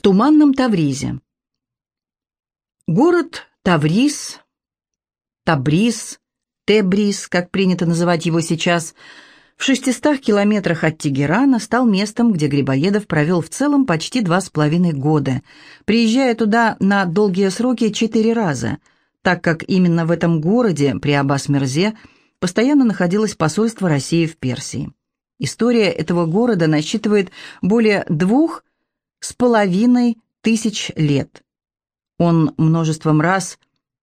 В туманном Тавризе. Город Тавриз, Табриз, Тебриз, как принято называть его сейчас, в 600 километрах от Тегерана стал местом, где Грибоедов провел в целом почти два с половиной года, приезжая туда на долгие сроки четыре раза, так как именно в этом городе, при Аббас-Мерзе, постоянно находилось посольство России в Персии. История этого города насчитывает более двух с половиной тысяч лет. Он множеством раз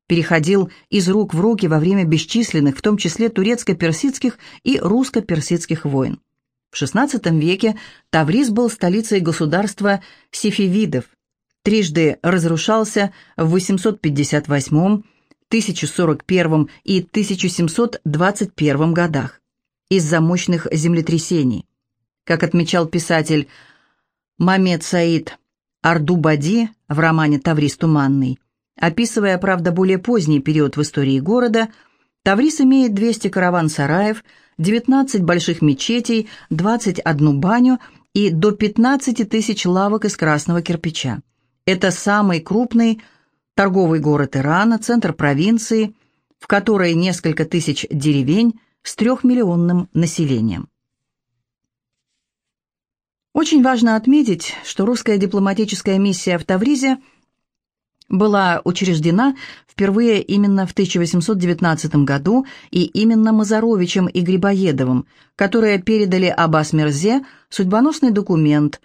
переходил из рук в руки во время бесчисленных, в том числе турецко-персидских и русско-персидских войн. В XVI веке Тавриз был столицей государства сефевидов, трижды разрушался в 858, 1041 и 1721 годах из-за мощных землетрясений. Как отмечал писатель Мамед Саид Ардубади в романе «Таврис туманный», описывая, правда, более поздний период в истории города, Таврис имеет 200 караван-сараев, 19 больших мечетей, 21 баню и до 15 тысяч лавок из красного кирпича. Это самый крупный торговый город Ирана, центр провинции, в которой несколько тысяч деревень, с трехмиллионным населением. Очень важно отметить, что русская дипломатическая миссия в Тавризе была учреждена впервые именно в 1819 году и именно Мазаровичем и Грибоедовым, которые передали Аббас-Мерзе судьбоносный документ,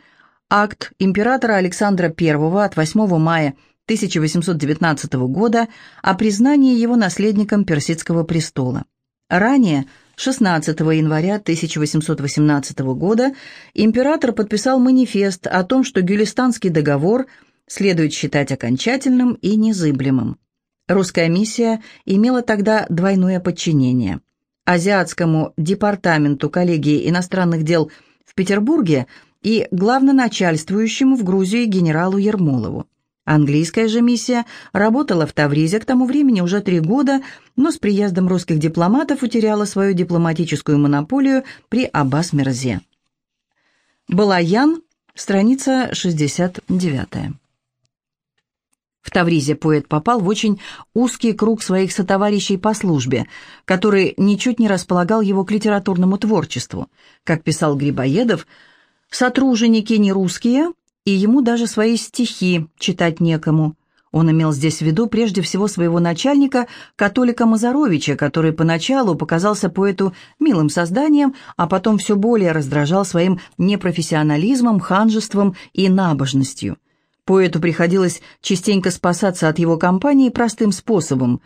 акт императора Александра I от 8 мая 1819 года о признании его наследником персидского престола. Ранее, 16 января 1818 года, император подписал манифест о том, что Гюлистанский договор следует считать окончательным и незыблемым. Русская миссия имела тогда двойное подчинение. Азиатскому департаменту коллегии иностранных дел в Петербурге и главноначальствующему в Грузии генералу Ермолову. Английская же миссия работала в Тавризе к тому времени уже три года, но с приездом русских дипломатов утеряла свою дипломатическую монополию при Аббас-Мерзе. Балаян, страница 69. В Тавризе поэт попал в очень узкий круг своих сотоварищей по службе, который ничуть не располагал его к литературному творчеству. Как писал Грибоедов, «сотруженики не русские, и ему даже свои стихи читать некому. Он имел здесь в виду прежде всего своего начальника, католика Мазаровича, который поначалу показался поэту милым созданием, а потом все более раздражал своим непрофессионализмом, ханжеством и набожностью. Поэту приходилось частенько спасаться от его компании простым способом.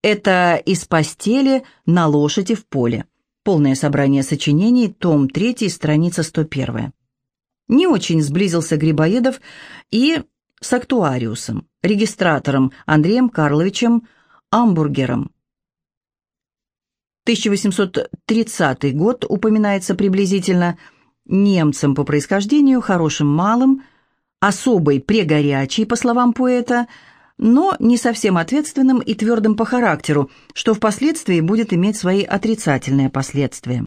Это из постели на лошади в поле. Полное собрание сочинений, том 3, страница 101. Не очень сблизился Грибоедов и с актуариусом, регистратором Андреем Карловичем Амбургером. 1830 год упоминается приблизительно немцем по происхождению, хорошим малым, особой прегорячей, по словам поэта, но не совсем ответственным и твердым по характеру, что впоследствии будет иметь свои отрицательные последствия.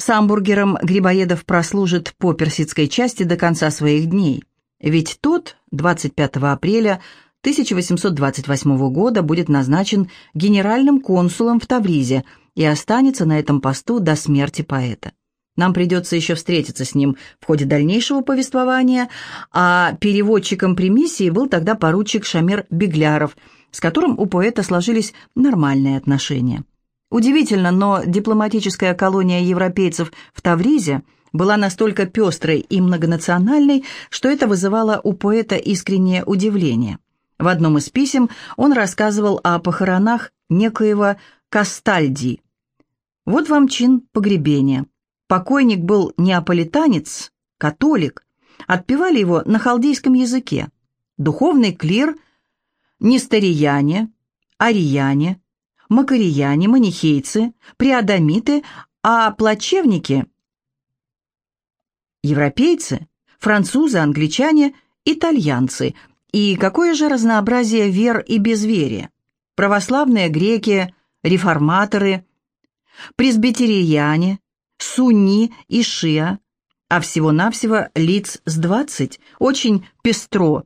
С Амбургером Грибоедов прослужит по персидской части до конца своих дней, ведь тот 25 апреля 1828 года будет назначен генеральным консулом в Тавризе и останется на этом посту до смерти поэта. Нам придется еще встретиться с ним в ходе дальнейшего повествования, а переводчиком при миссии был тогда поручик Шамер Бегляров, с которым у поэта сложились нормальные отношения. Удивительно, но дипломатическая колония европейцев в Тавризе была настолько пестрой и многонациональной, что это вызывало у поэта искреннее удивление. В одном из писем он рассказывал о похоронах некоего Кастальди. Вот вам чин погребения. Покойник был неаполитанец, католик. Отпевали его на халдейском языке. Духовный клир – нестарияне, арияне, макарияне, манихейцы, приадамиты, а плачевники – европейцы, французы, англичане, итальянцы. И какое же разнообразие вер и безверия? Православные греки, реформаторы, пресбитерияне, сунни и шиа, а всего-навсего лиц с двадцать, очень пестро,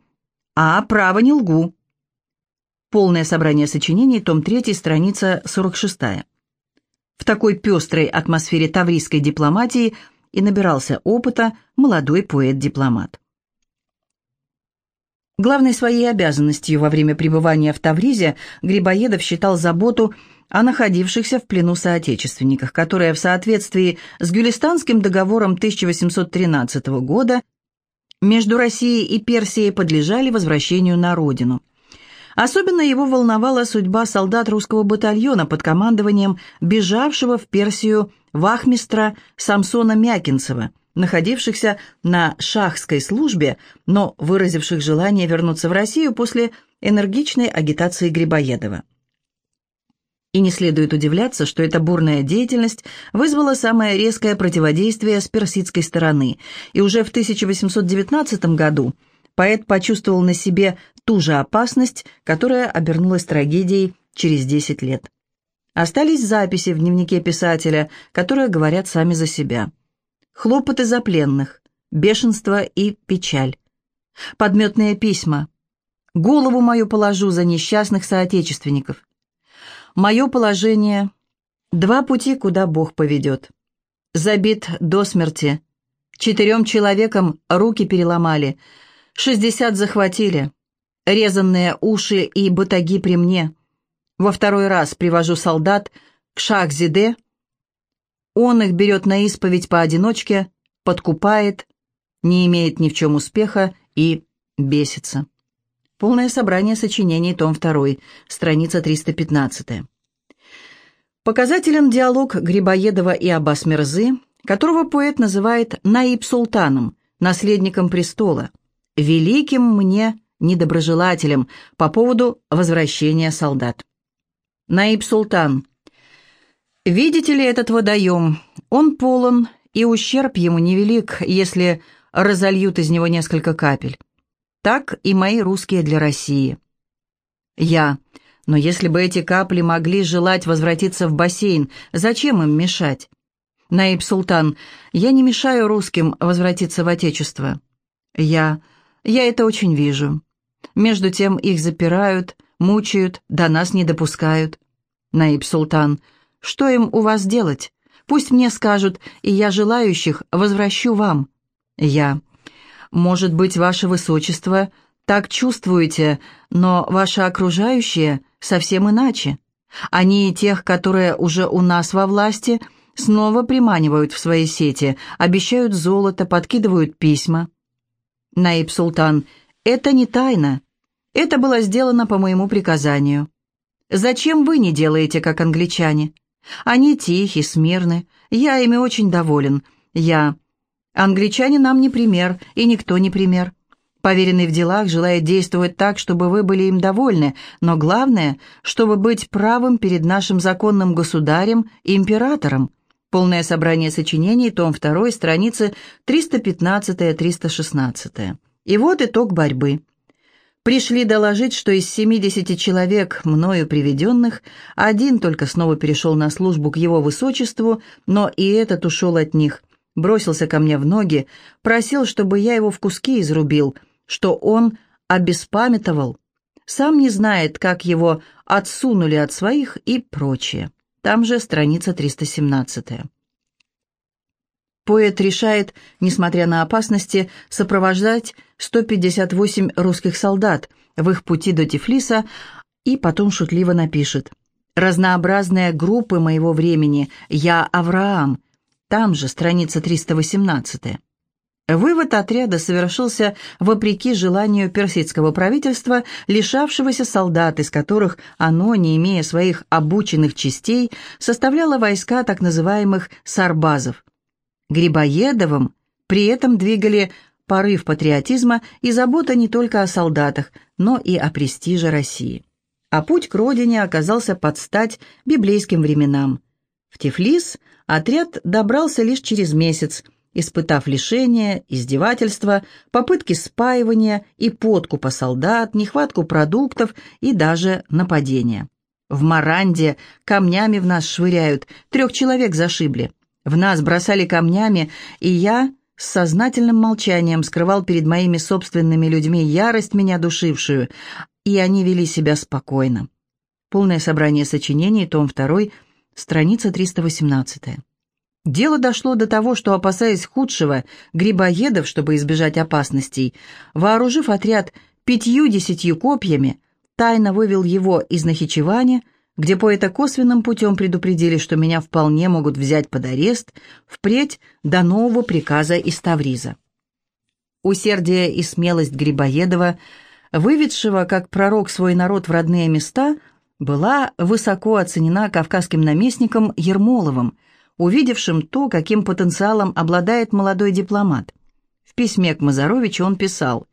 а право не лгу. Полное собрание сочинений, том 3, страница 46. В такой пестрой атмосфере таврийской дипломатии и набирался опыта молодой поэт-дипломат. Главной своей обязанностью во время пребывания в Тавризе Грибоедов считал заботу о находившихся в плену соотечественниках, которые в соответствии с Гюлистанским договором 1813 года между Россией и Персией подлежали возвращению на родину. Особенно его волновала судьба солдат русского батальона под командованием бежавшего в Персию вахмистра Самсона Мякинцева – находившихся на шахской службе, но выразивших желание вернуться в Россию после энергичной агитации Грибоедова. И не следует удивляться, что эта бурная деятельность вызвала самое резкое противодействие с персидской стороны, и уже в 1819 году поэт почувствовал на себе ту же опасность, которая обернулась трагедией через 10 лет. Остались записи в дневнике писателя, которые говорят сами за себя – хлопоты за пленных, бешенство и печаль. Подметные письма. Голову мою положу за несчастных соотечественников. Мое положение — два пути, куда Бог поведет. Забит до смерти. Четырем человекам руки переломали, шестьдесят захватили. Резанные уши и батаги при мне. Во второй раз привожу солдат к Шахзиде, он их берет на исповедь поодиночке, подкупает, не имеет ни в чем успеха и бесится. Полное собрание сочинений, том 2, страница 315. Показателен диалог Грибоедова и Аббас Мирзы, которого поэт называет Наиб-Султаном, наследником престола, великим мне недоброжелателем по поводу возвращения солдат. Наиб-Султан – Видите ли этот водоем? Он полон, и ущерб ему невелик, если разольют из него несколько капель. Так и мои русские для России. Я. Но если бы эти капли могли желать возвратиться в бассейн, зачем им мешать? Наиб Султан, я не мешаю русским возвратиться в Отечество. Я. Я это очень вижу. Между тем их запирают, мучают, до нас не допускают. Наиб Султан, что им у вас делать? Пусть мне скажут, и я желающих возвращу вам. Я. Может быть, ваше высочество, так чувствуете, но ваши окружающие совсем иначе. Они и тех, которые уже у нас во власти, снова приманивают в свои сети, обещают золото, подкидывают письма. Наиб Султан, это не тайна. Это было сделано по моему приказанию. Зачем вы не делаете, как англичане? Они тихи, смирны. Я ими очень доволен. Я... Англичане нам не пример, и никто не пример. Поверенный в делах желает действовать так, чтобы вы были им довольны, но главное, чтобы быть правым перед нашим законным государем императором. Полное собрание сочинений, том 2, страницы 315-316. И вот итог борьбы. Пришли доложить, что из 70 человек, мною приведенных, один только снова перешел на службу к его высочеству, но и этот ушел от них, бросился ко мне в ноги, просил, чтобы я его в куски изрубил, что он обеспамятовал, сам не знает, как его отсунули от своих и прочее. Там же страница 317. Поэт решает, несмотря на опасности, сопровождать 158 русских солдат в их пути до Тифлиса и потом шутливо напишет «Разнообразные группы моего времени, я Авраам», там же страница 318. Вывод отряда совершился вопреки желанию персидского правительства, лишавшегося солдат, из которых оно, не имея своих обученных частей, составляло войска так называемых сарбазов. Грибоедовым при этом двигали порыв патриотизма и забота не только о солдатах, но и о престиже России. А путь к родине оказался под стать библейским временам. В Тифлис отряд добрался лишь через месяц, испытав лишения, издевательства, попытки спаивания и подкупа солдат, нехватку продуктов и даже нападения. В Маранде камнями в нас швыряют, трех человек зашибли. В нас бросали камнями, и я с сознательным молчанием скрывал перед моими собственными людьми ярость, меня душившую, и они вели себя спокойно. Полное собрание сочинений, том 2, страница 318. Дело дошло до того, что, опасаясь худшего, грибоедов, чтобы избежать опасностей, вооружив отряд пятью-десятью копьями, тайно вывел его из Нахичевани, где поэта косвенным путем предупредили, что меня вполне могут взять под арест впредь до нового приказа из Тавриза. Усердие и смелость Грибоедова, выведшего как пророк свой народ в родные места, была высоко оценена кавказским наместником Ермоловым, увидевшим то, каким потенциалом обладает молодой дипломат. В письме к Мазаровичу он писал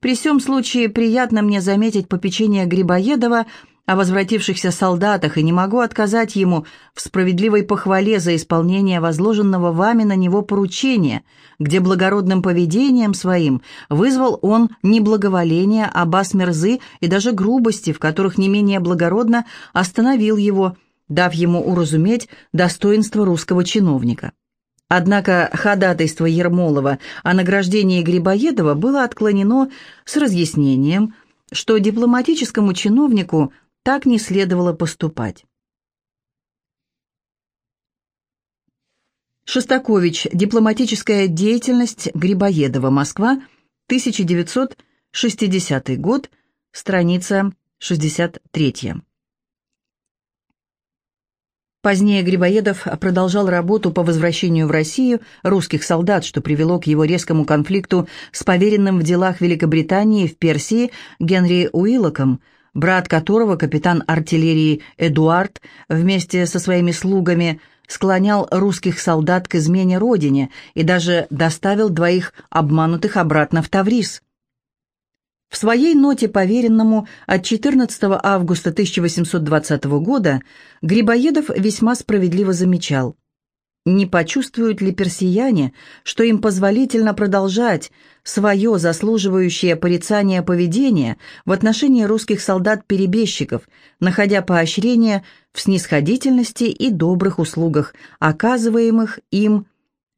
«При всем случае приятно мне заметить попечение Грибоедова о возвратившихся солдатах и не могу отказать ему в справедливой похвале за исполнение возложенного вами на него поручения, где благородным поведением своим вызвал он не благоволение, а басмерзы и даже грубости, в которых не менее благородно остановил его, дав ему уразуметь достоинство русского чиновника. Однако ходатайство Ермолова о награждении Грибоедова было отклонено с разъяснением, что дипломатическому чиновнику так не следовало поступать. Шостакович. Дипломатическая деятельность Грибоедова. Москва. 1960 год. Страница 63. Позднее Грибоедов продолжал работу по возвращению в Россию русских солдат, что привело к его резкому конфликту с поверенным в делах Великобритании в Персии Генри Уиллоком, брат которого, капитан артиллерии Эдуард, вместе со своими слугами склонял русских солдат к измене родине и даже доставил двоих обманутых обратно в Таврис. В своей ноте поверенному от 14 августа 1820 года Грибоедов весьма справедливо замечал – не почувствуют ли персияне, что им позволительно продолжать свое заслуживающее порицание поведение в отношении русских солдат-перебежчиков, находя поощрение в снисходительности и добрых услугах, оказываемых им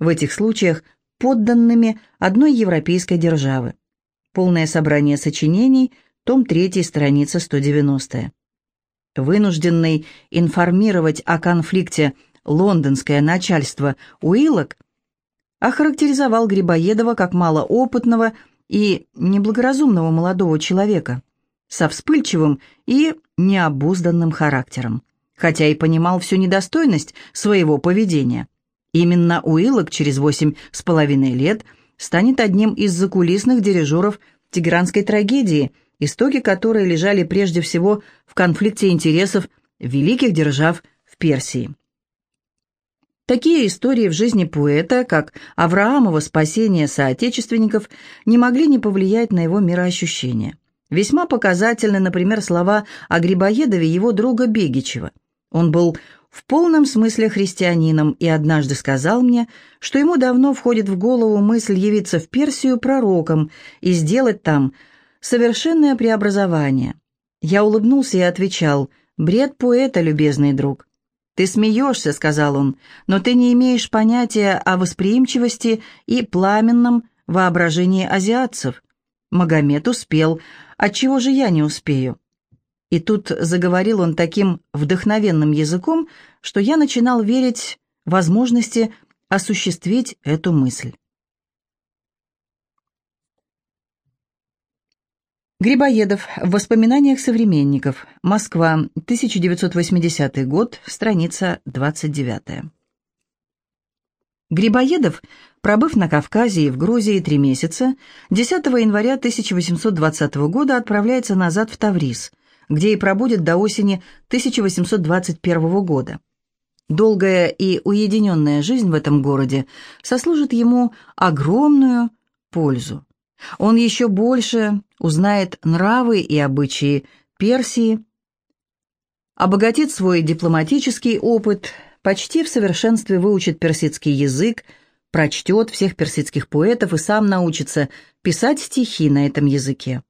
в этих случаях подданными одной европейской державы? Полное собрание сочинений, том 3, страница 190. Вынужденный информировать о конфликте лондонское начальство Уиллок охарактеризовал Грибоедова как малоопытного и неблагоразумного молодого человека со вспыльчивым и необузданным характером, хотя и понимал всю недостойность своего поведения. Именно Уиллок через восемь с половиной лет станет одним из закулисных дирижеров тегеранской трагедии, истоки которой лежали прежде всего в конфликте интересов великих держав в Персии. Такие истории в жизни поэта, как Авраамово спасение соотечественников, не могли не повлиять на его мироощущение. Весьма показательны, например, слова о Грибоедове его друга Бегичева. Он был в полном смысле христианином и однажды сказал мне, что ему давно входит в голову мысль явиться в Персию пророком и сделать там совершенное преобразование. Я улыбнулся и отвечал, «Бред поэта, любезный друг». «Ты смеешься», — сказал он, — «но ты не имеешь понятия о восприимчивости и пламенном воображении азиатцев. Магомед успел, отчего же я не успею?» И тут заговорил он таким вдохновенным языком, что я начинал верить возможности осуществить эту мысль. Грибоедов. В воспоминаниях современников. Москва. 1980 год. Страница 29. Грибоедов, пробыв на Кавказе и в Грузии три месяца, 10 января 1820 года отправляется назад в Таврис, где и пробудет до осени 1821 года. Долгая и уединенная жизнь в этом городе сослужит ему огромную пользу. Он еще больше узнает нравы и обычаи Персии, обогатит свой дипломатический опыт, почти в совершенстве выучит персидский язык, прочтет всех персидских поэтов и сам научится писать стихи на этом языке.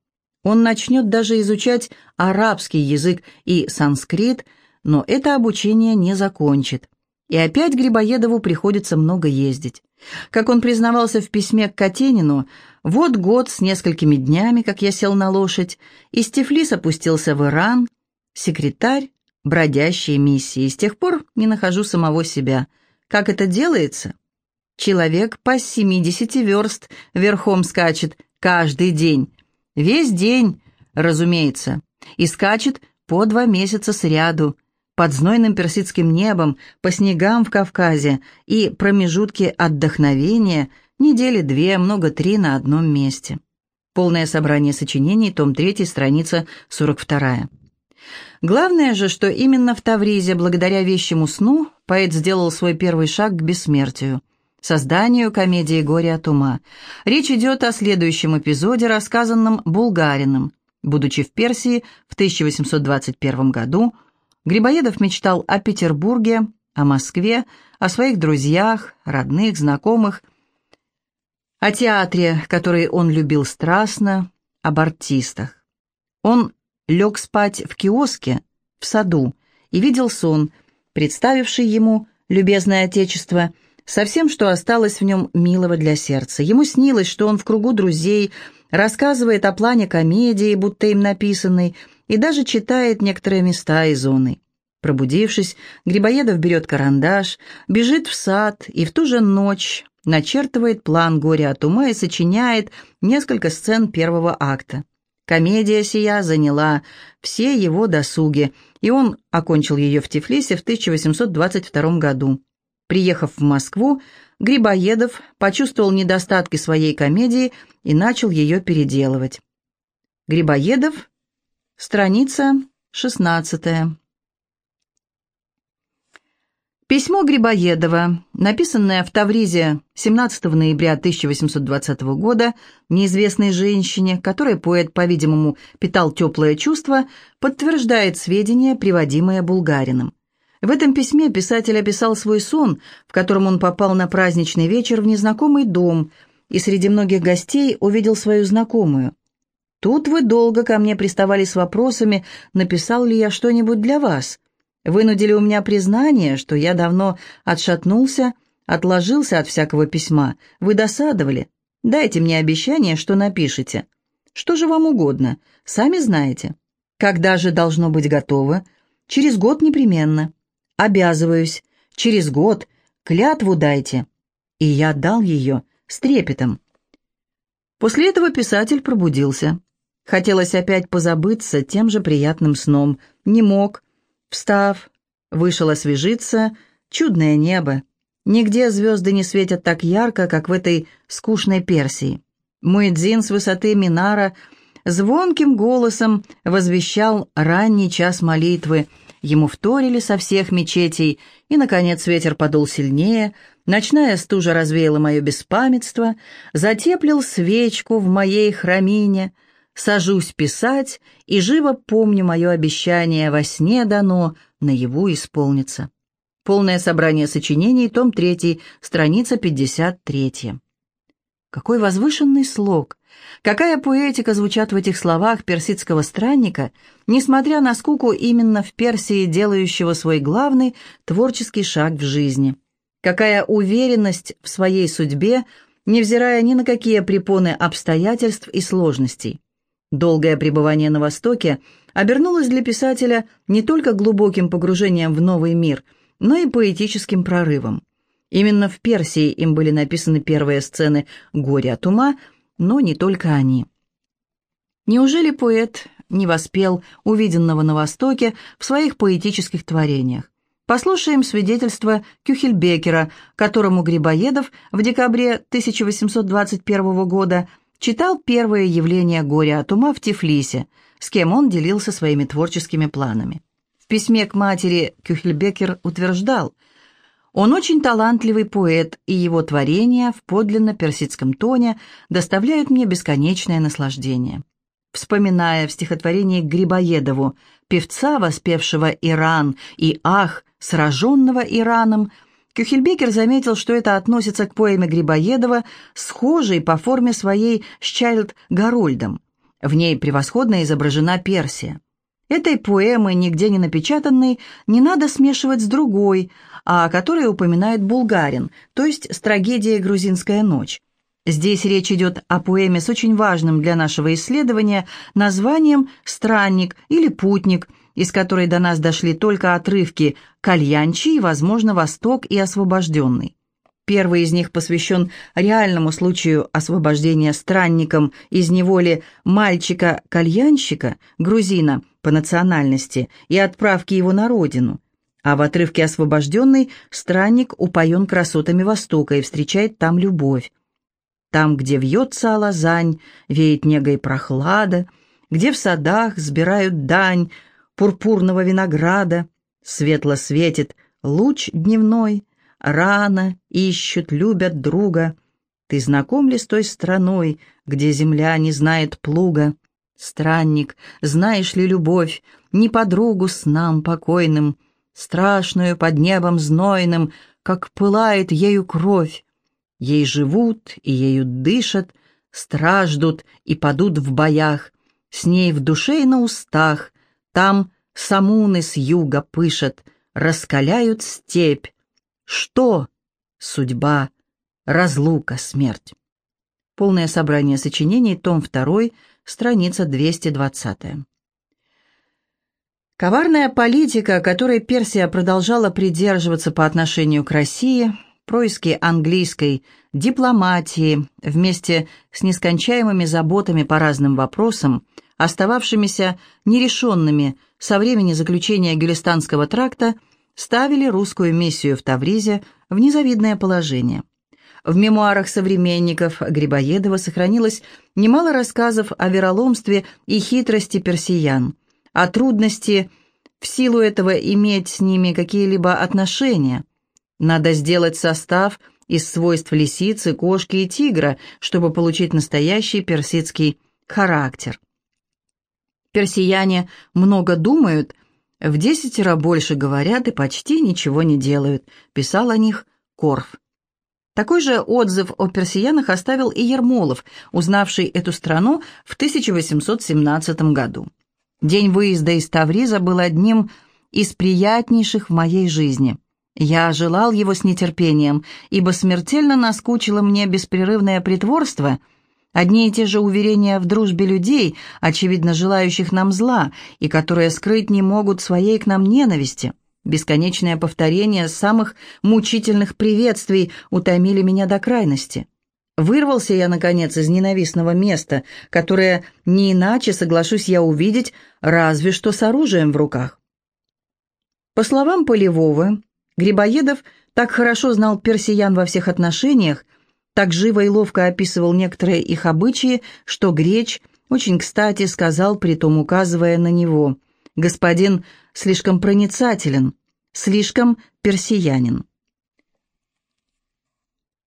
Он начнет даже изучать арабский язык и санскрит, но это обучение не закончит. И опять Грибоедову приходится много ездить. Как он признавался в письме к Катенину, вот год с несколькими днями, как я сел на лошадь, из Тифлис опустился в Иран, секретарь бродящей миссии. С тех пор не нахожу самого себя. Как это делается? Человек по 70 верст верхом скачет каждый день. Весь день, разумеется, и скачет по два месяца сряду, под знойным персидским небом, по снегам в Кавказе и промежутки отдохновения недели две, много три на одном месте. Полное собрание сочинений, том 3, страница 42. Главное же, что именно в Тавризе, благодаря вещему сну, поэт сделал свой первый шаг к бессмертию – созданию комедии «Горе от ума». Речь идет о следующем эпизоде, рассказанном Булгариным. Будучи в Персии в 1821 году, Грибоедов мечтал о Петербурге, о Москве, о своих друзьях, родных, знакомых, о театре, который он любил страстно, об артистах. Он лег спать в киоске, в саду, и видел сон, представивший ему, любезное отечество, со всем, что осталось в нем милого для сердца. Ему снилось, что он в кругу друзей рассказывает о плане комедии, будто им написанной, и даже читает некоторые места из зоны. Пробудившись, Грибоедов берет карандаш, бежит в сад и в ту же ночь начертывает план горя от ума и сочиняет несколько сцен первого акта. Комедия сия заняла все его досуги, и он окончил ее в Тифлисе в 1822 году. Приехав в Москву, Грибоедов почувствовал недостатки своей комедии и начал ее переделывать. Грибоедов, страница 16. Письмо Грибоедова, написанное в Тавризе 17 ноября 1820 года неизвестной женщине, которой поэт, по-видимому, питал теплое чувство, подтверждает сведения, приводимые Булгариным. В этом письме писатель описал свой сон, в котором он попал на праздничный вечер в незнакомый дом и среди многих гостей увидел свою знакомую. «Тут вы долго ко мне приставали с вопросами, написал ли я что-нибудь для вас. Вынудили у меня признание, что я давно отшатнулся, отложился от всякого письма. Вы досадовали. Дайте мне обещание, что напишете. Что же вам угодно, сами знаете. Когда же должно быть готово? Через год непременно». Обязываюсь. Через год. Клятву дайте». И я дал ее с трепетом. После этого писатель пробудился. Хотелось опять позабыться тем же приятным сном. Не мог. Встав, вышел освежиться. Чудное небо. Нигде звезды не светят так ярко, как в этой скучной Персии. Муэдзин с высоты Минара звонким голосом возвещал ранний час молитвы — Ему вторили со всех мечетей, и, наконец, ветер подул сильнее, ночная стужа развеяла мое беспамятство, затеплил свечку в моей храмине, сажусь писать, и живо помню мое обещание во сне дано, наяву исполнится. Полное собрание сочинений, том 3, страница 53. Какой возвышенный слог! Какая поэтика звучат в этих словах персидского странника, несмотря на скуку именно в Персии, делающего свой главный творческий шаг в жизни. Какая уверенность в своей судьбе, невзирая ни на какие препоны обстоятельств и сложностей. Долгое пребывание на Востоке обернулось для писателя не только глубоким погружением в новый мир, но и поэтическим прорывом. Именно в Персии им были написаны первые сцены «Горе от ума», но не только они. Неужели поэт не воспел увиденного на Востоке в своих поэтических творениях? Послушаем свидетельство Кюхельбекера, которому Грибоедов в декабре 1821 года читал первое явление «Горя от ума» в Тифлисе, с кем он делился своими творческими планами. В письме к матери Кюхельбекер утверждал – он очень талантливый поэт, и его творения в подлинно персидском тоне доставляют мне бесконечное наслаждение. Вспоминая в стихотворении Грибоедову певца, воспевшего Иран, и «Ах, сраженного Ираном», Кюхельбекер заметил, что это относится к поэме Грибоедова, схожей по форме своей с Чайльд Гарольдом. В ней превосходно изображена Персия. Этой поэмы, нигде не напечатанной, не надо смешивать с другой, о которой упоминает Булгарин, то есть с трагедией «Грузинская ночь». Здесь речь идет о поэме с очень важным для нашего исследования названием «Странник» или «Путник», из которой до нас дошли только отрывки «Кальянчи» и, возможно, «Восток» и «Освобожденный». Первый из них посвящен реальному случаю освобождения странником из неволи мальчика-кальянщика, грузина по национальности, и отправки его на родину. А в отрывке «Освобожденный» странник упоен красотами Востока и встречает там любовь. Там, где вьется алазань, веет негой прохлада, где в садах сбирают дань пурпурного винограда, светло светит луч дневной, рано ищут, любят друга. Ты знаком ли с той страной, где земля не знает плуга? Странник, знаешь ли любовь, не подругу с нам покойным, страшную под небом знойным, как пылает ею кровь, Ей живут и ею дышат, страждут и падут в боях, С ней в душе и на устах, там самуны с юга пышат, Раскаляют степь. Что? Судьба, разлука, смерть. Полное собрание сочинений, том 2, страница 220. Коварная политика, которой Персия продолжала придерживаться по отношению к России – происки английской дипломатии вместе с нескончаемыми заботами по разным вопросам, остававшимися нерешенными со времени заключения Гюлистанского тракта, ставили русскую миссию в Тавризе в незавидное положение. В мемуарах современников Грибоедова сохранилось немало рассказов о вероломстве и хитрости персиян, о трудности в силу этого иметь с ними какие-либо отношения – надо сделать состав из свойств лисицы, кошки и тигра, чтобы получить настоящий персидский характер. Персияне много думают, в десятеро больше говорят и почти ничего не делают, писал о них Корф. Такой же отзыв о персиянах оставил и Ермолов, узнавший эту страну в 1817 году. День выезда из Тавриза был одним из приятнейших в моей жизни. Я желал его с нетерпением, ибо смертельно наскучило мне беспрерывное притворство, одни и те же уверения в дружбе людей, очевидно желающих нам зла, и которые скрыть не могут своей к нам ненависти. Бесконечное повторение самых мучительных приветствий утомили меня до крайности. Вырвался я, наконец, из ненавистного места, которое не иначе, соглашусь я увидеть, разве что с оружием в руках. По словам Полевого, Грибоедов так хорошо знал персиян во всех отношениях, так живо и ловко описывал некоторые их обычаи, что Греч очень кстати сказал, притом указывая на него, «Господин слишком проницателен, слишком персиянин».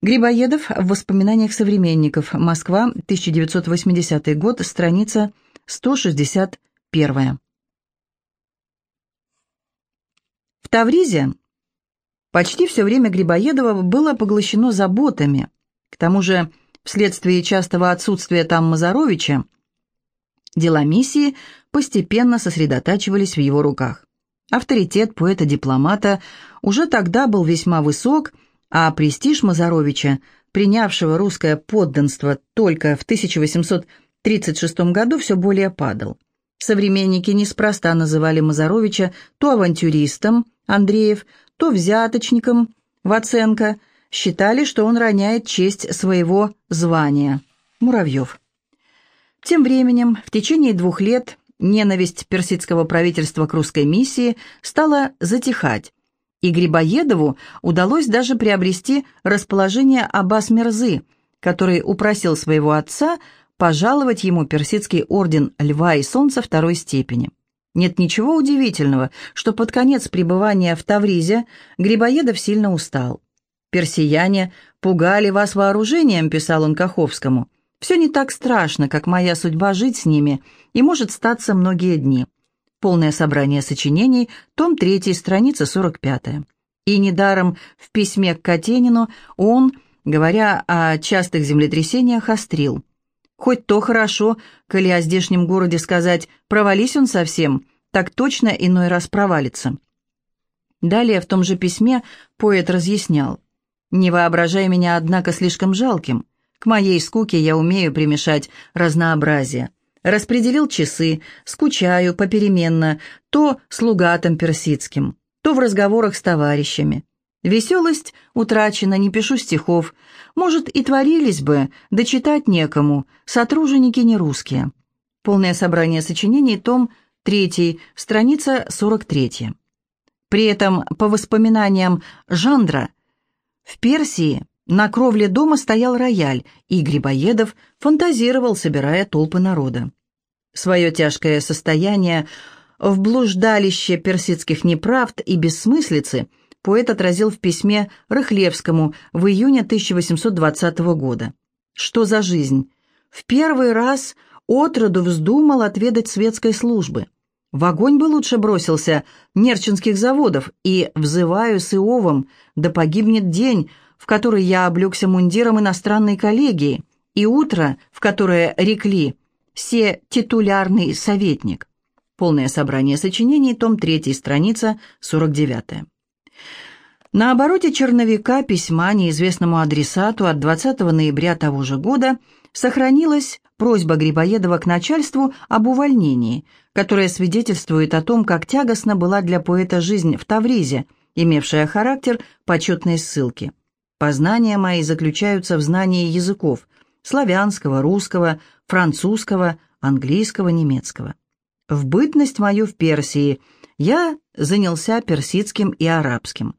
Грибоедов в воспоминаниях современников. Москва, 1980 год, страница 161. В Тавризе Почти все время Грибоедова было поглощено заботами. К тому же, вследствие частого отсутствия там Мазаровича, дела миссии постепенно сосредотачивались в его руках. Авторитет поэта-дипломата уже тогда был весьма высок, а престиж Мазаровича, принявшего русское подданство только в 1836 году, все более падал. Современники неспроста называли Мазаровича то авантюристом, Андреев, то взяточником, Ваценко, считали, что он роняет честь своего звания. Муравьев. Тем временем, в течение двух лет, ненависть персидского правительства к русской миссии стала затихать, и Грибоедову удалось даже приобрести расположение Аббас Мирзы, который упросил своего отца пожаловать ему персидский орден Льва и Солнца второй степени. Нет ничего удивительного, что под конец пребывания в Тавризе Грибоедов сильно устал. «Персияне пугали вас вооружением», — писал он Каховскому. «Все не так страшно, как моя судьба жить с ними, и может статься многие дни». Полное собрание сочинений, том 3, страница 45. И недаром в письме к Катенину он, говоря о частых землетрясениях, острил – Хоть то хорошо, коли о здешнем городе сказать «провались он совсем», так точно иной раз провалится. Далее в том же письме поэт разъяснял. «Не воображай меня, однако, слишком жалким. К моей скуке я умею примешать разнообразие. Распределил часы, скучаю попеременно, то слугатом персидским, то в разговорах с товарищами. Веселость утрачена, не пишу стихов. Может, и творились бы, да читать некому, сотруженики не русские». Полное собрание сочинений, том 3, страница 43. При этом, по воспоминаниям Жандра, в Персии на кровле дома стоял рояль, и Грибоедов фантазировал, собирая толпы народа. Свое тяжкое состояние в блуждалище персидских неправд и бессмыслицы поэт отразил в письме Рыхлевскому в июне 1820 года. «Что за жизнь? В первый раз отроду вздумал отведать светской службы. В огонь бы лучше бросился нерчинских заводов, и взываю с Иовом, да погибнет день, в который я облегся мундиром иностранной коллегии, и утро, в которое рекли «се титулярный советник». Полное собрание сочинений, том 3, страница 49. На обороте черновика письма неизвестному адресату от 20 ноября того же года сохранилась просьба Грибоедова к начальству об увольнении, которая свидетельствует о том, как тягостна была для поэта жизнь в Тавризе, имевшая характер почетной ссылки. Познания мои заключаются в знании языков – славянского, русского, французского, английского, немецкого. В бытность мою в Персии я занялся персидским и арабским.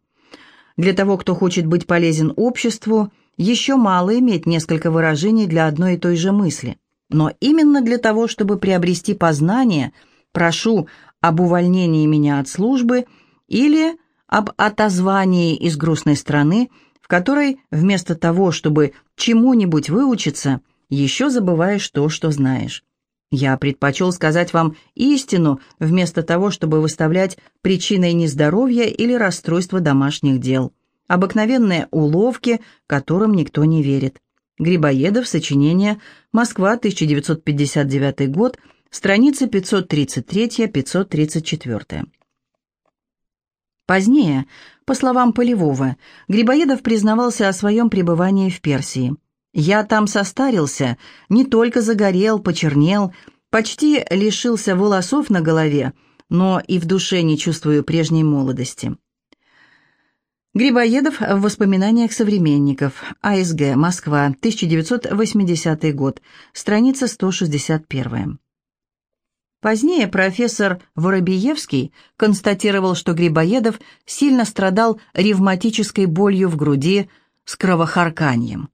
Для того, кто хочет быть полезен обществу, еще мало иметь несколько выражений для одной и той же мысли – но именно для того, чтобы приобрести познание, прошу об увольнении меня от службы или об отозвании из грустной страны, в которой вместо того, чтобы чему-нибудь выучиться, еще забываешь то, что знаешь. Я предпочел сказать вам истину, вместо того, чтобы выставлять причиной нездоровья или расстройства домашних дел. Обыкновенные уловки, которым никто не верит. Грибоедов, сочинение «Москва, 1959 год», страницы 533-534. Позднее, по словам Полевого, Грибоедов признавался о своем пребывании в Персии. «Я там состарился, не только загорел, почернел, почти лишился волосов на голове, но и в душе не чувствую прежней молодости». Грибоедов в воспоминаниях современников. АСГ. Москва. 1980 год. Страница 161. Позднее профессор Воробиевский констатировал, что Грибоедов сильно страдал ревматической болью в груди с кровохарканьем.